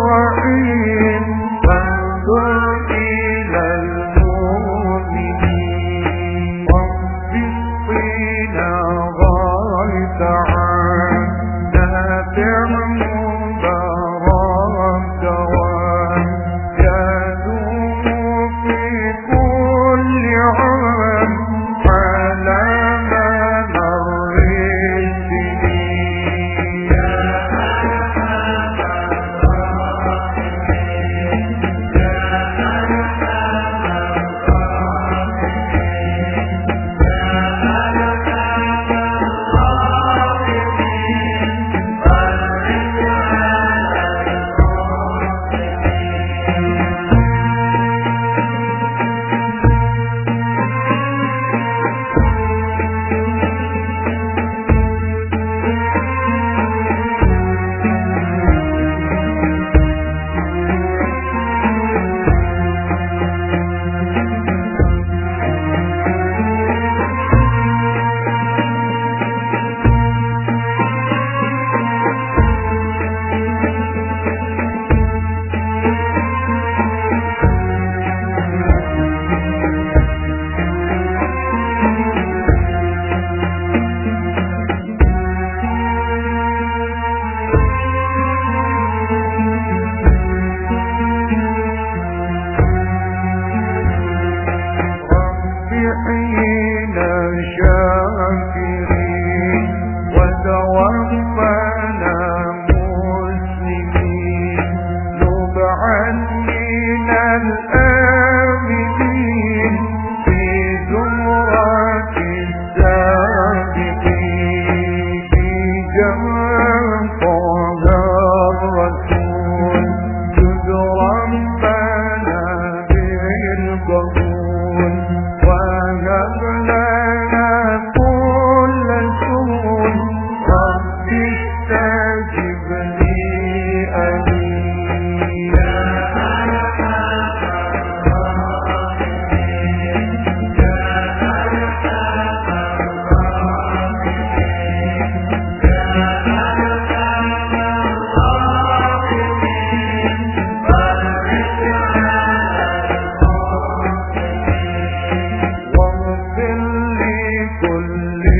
الرحيم صالحين شاكرين كل